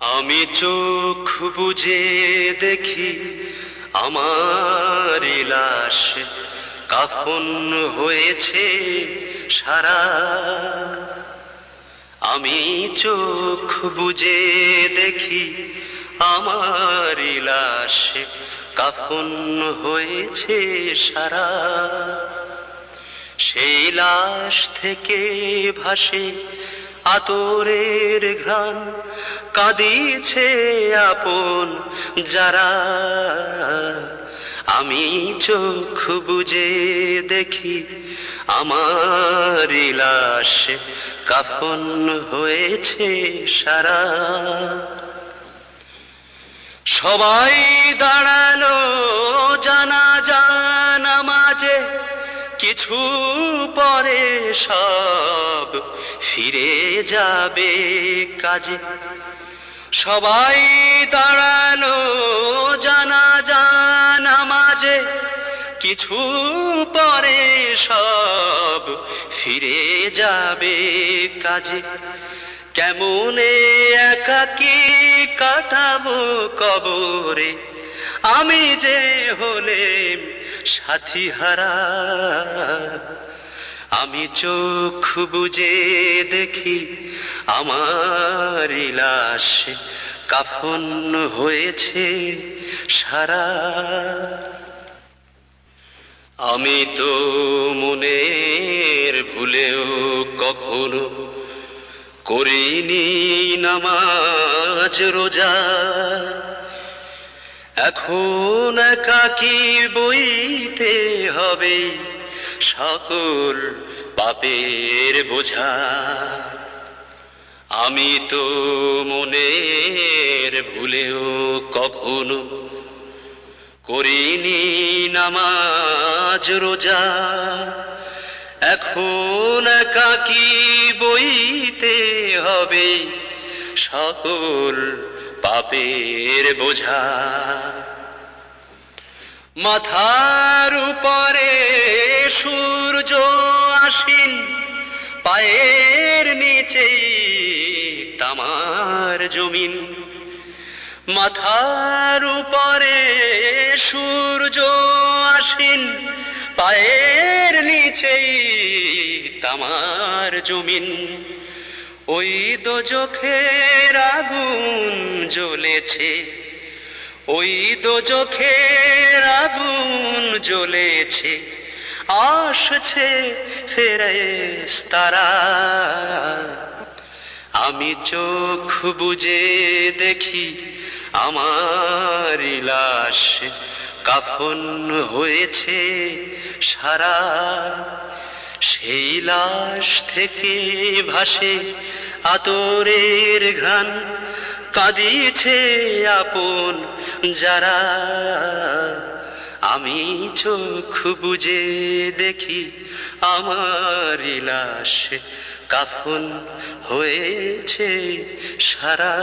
আমি চোখ বুঝে দেখি আমার লাশ কাফন হয়েছে সারা। আমি চোখ বুঝে দেখি আমার লাশ কাফন হয়েছে সারা। সেই লাশ থেকে ভাসে আতরের ঘ্রাণ কাঁদিছে আপন যারা। আমি চোখ বুঝে দেখি আমার লাশ কাফন হয়েছে সারা। সবাই দাঁড়াল জানা জানা মাঝে কিছু পরে সব ফিরে যাবে কাজে। সবাই দাঁড়াল জানা জানা মাঝে কিছু পরে সব ফিরে যাবে কাজে। কেমনে একাকি কাটাবো কবরে? আমি যে হলে সাথী হারা আমি চোখ বুঝে দেখি আমার লাশ কাফন হয়েছে সারা। আমি তো মনের ভুলেও কখনো করিনি নামাজ, রোজা। এখন একাকি বইতে হবে সকল পাপের বোঝা। আমি তো মনের ভুলেও কখনো করিনি নামাজ, রোজা। এখন কাকি বইতে হবে সকল পাপের বোঝা। মাথার উপরে সূর্য আসিন, পায়ের নিচেই তামার জমিন। মাথার উপরে সূর্য আসিন, পায়ের নিচেই তামার জমিন। ওই দোজখের আগুন জ্বলেছে, ওই দোজখের আগুন জ্বলেছে। আসছে ফেরেস তারা আমি চোখ বুঝে দেখি আমার লাশ কাফন হয়েছে সারা। সেই লাশ থেকে ভাসে আতরের ঘ্রাণ কাঁদিছে আপন যারা। আমি চোখ বুঝে দেখি আমার লাশ কাফন হয়েছে সারা।